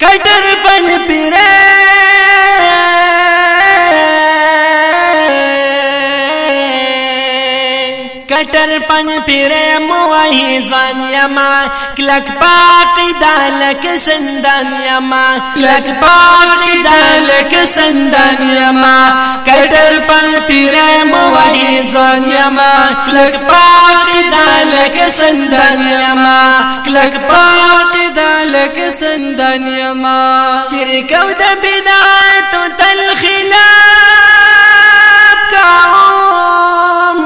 کٹر پن پیرے کٹر پن پیرے موہی زوان یما۔ Click پاکی دالک سندان یما۔ کلک پاکی دالک سندان یما۔ کٹر پن پیرے موہی زوان یما کلک پاکی دالک سندان یما کلک پاکی دالک سندان یما شرکو دا بدعات تل خلاف کاؤم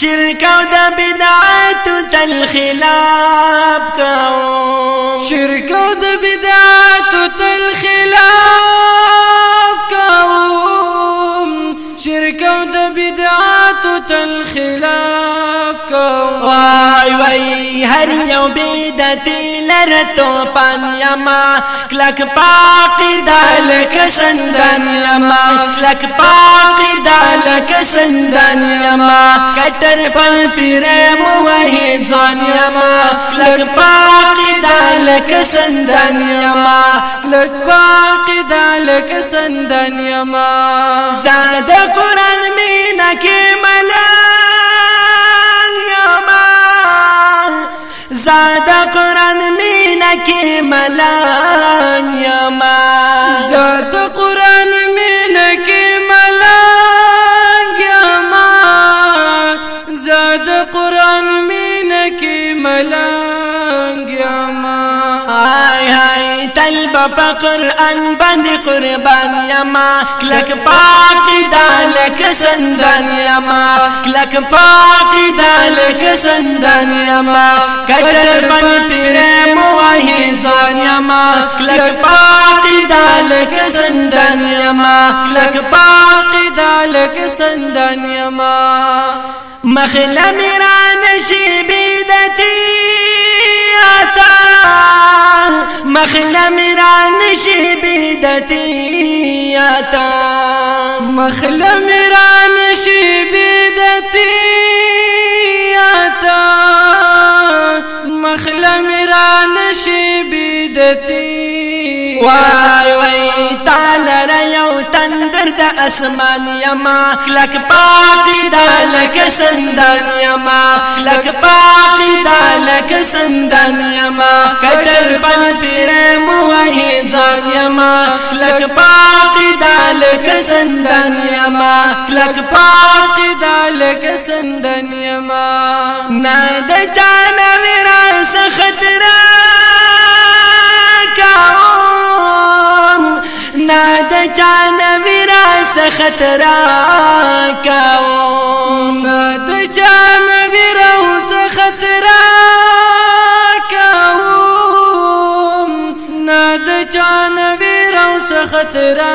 شرکو دا بدعات تل خلاف کاؤم شرکو د بدعات کوم وای وای هر یو بدعتی لرتو پان یما کلک پاکی دالک سندان یما کلک پاکی دالک سندان یما کٹر پن پیرے موہی زوان یما کلک پاکی دالک سندان یما لک باقی دالک سندن یما زاد زاد قرآن مینا کی ملان یما پا قرآن بند قربان یما، کلک پاکی دالک سندان یما، کلک پاکی دالک سندان یما، کٹر پن پیرے مواہی زان یما، کلک پاکی دالک سندان یما، کلک پاکی دالک سندن یما۔ مخل میرا نشی بیدتی آتا مخل میرا نشی بیدتی آتا۔ مخل میرا نشی بیدتی آتا۔ مخل میرا نشی بیدتی وای وای تالر یو تندر د اسمان یما۔ کلک پاکی دالک سندان یما۔ کلک پاکی سندان یما کٹر پن پیرے موہی زان یما کلک پاکی دالک سندان یما کلک پاکی دالک سندن یما۔ ناد جان میرا سخطرا کاؤم، ناد جان میرا سخطرا کاؤم۔ ناد جان روز جان روز خطرہ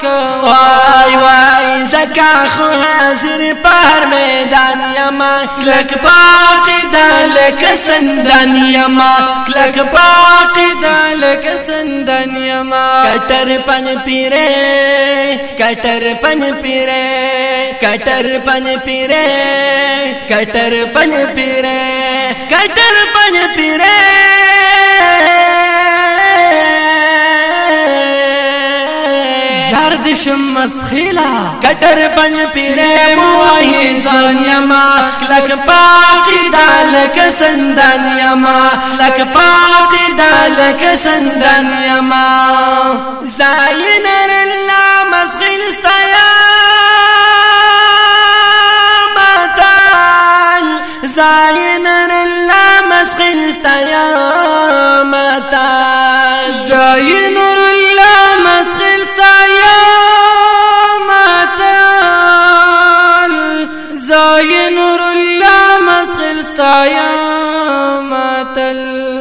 کاؤم وای وای زکا خو حاضر پر میدان یما۔ کلک باقی دالک سندان یما۔ کلک باقی دالک سندن یما۔ کٹر پن پیرے کٹر پن پیرے کٹر پن پیرے کٹر پن پیرے کٹر پن پیرے۔ دشم مسخیلا کٹر پن پیرے مواہی زان یما۔ لک پاکی دالک سندان یما۔ لک پاکی دالک سندان یما۔ زائن اللہ مسخیل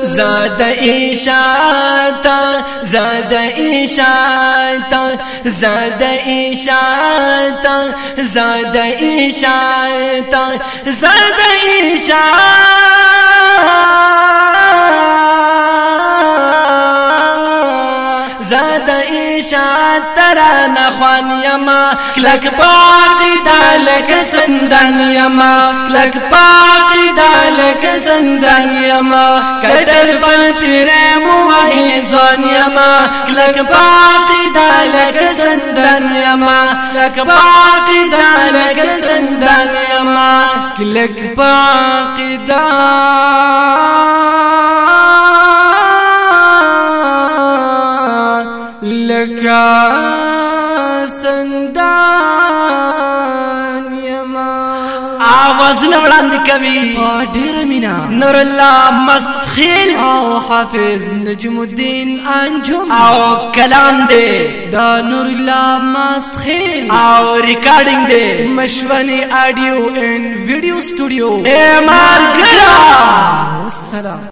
زاد ایشاتا زاد ایشاتا زاد ایشاتا زاد ایشاتا زاد ایشاتا۔ ایشا ترا نخوان یما. کلک پاقی دالک سندن یما. کلک پاقی دالک سندن یما. کٹر پن تیرے موہی زون یما. کلک پاقی دالک سندن یما. کلک پاقی دالک سندن یما. کلک پاقی دالک آواز نوڑاند کبھی ډیر مینا نور اللہ مست خیل. او حافظ نجم الدین انجم. او کلام دے دا نور الله مست خیل. او ریکارڈنگ دے مشونی آڈیو اینڈ ویڈیو سٹوڈیو اے مار گرا السلام